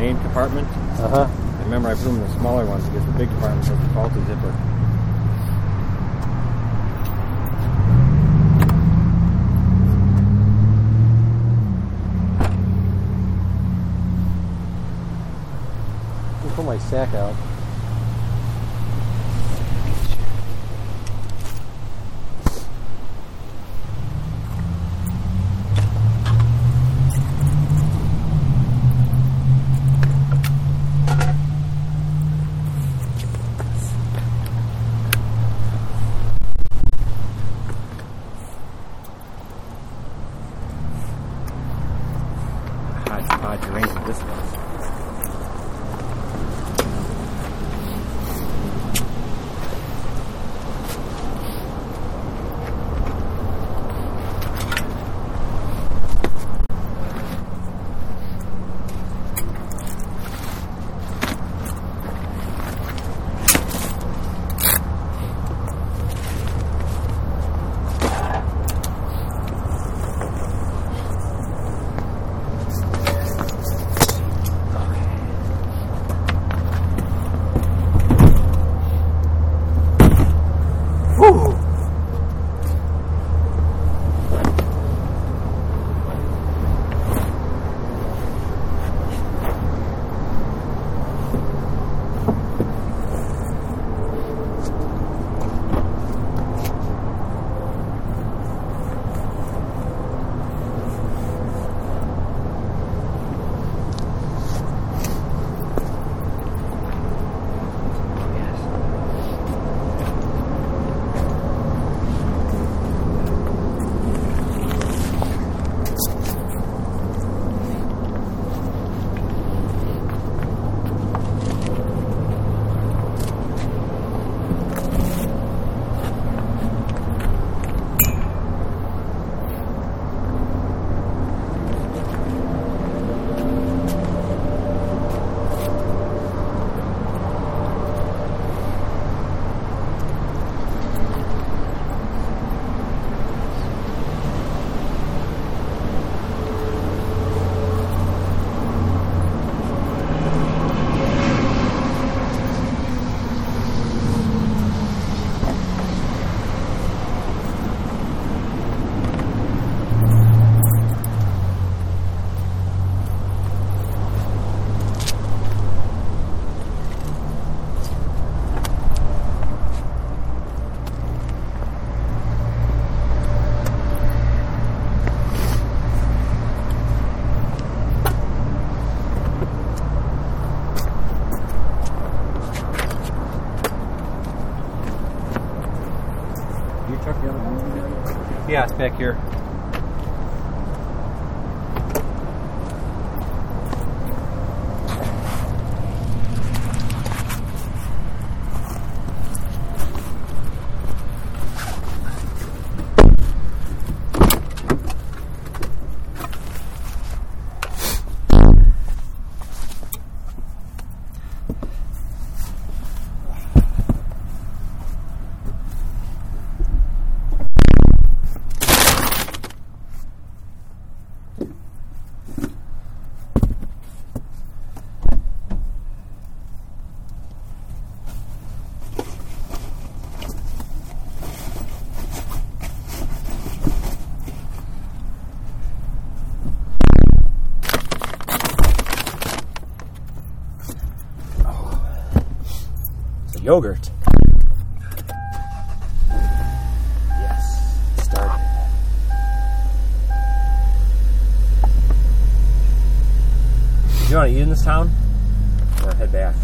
main compartment. Uh huh. I remember I put them in the smaller ones because the big compartment has the faulty zipper. Pull my sack out. Hot, hot uranium this was. Yeah, it's back here. Yogurt. Yes. Started. You want to eat in this town? Or head back?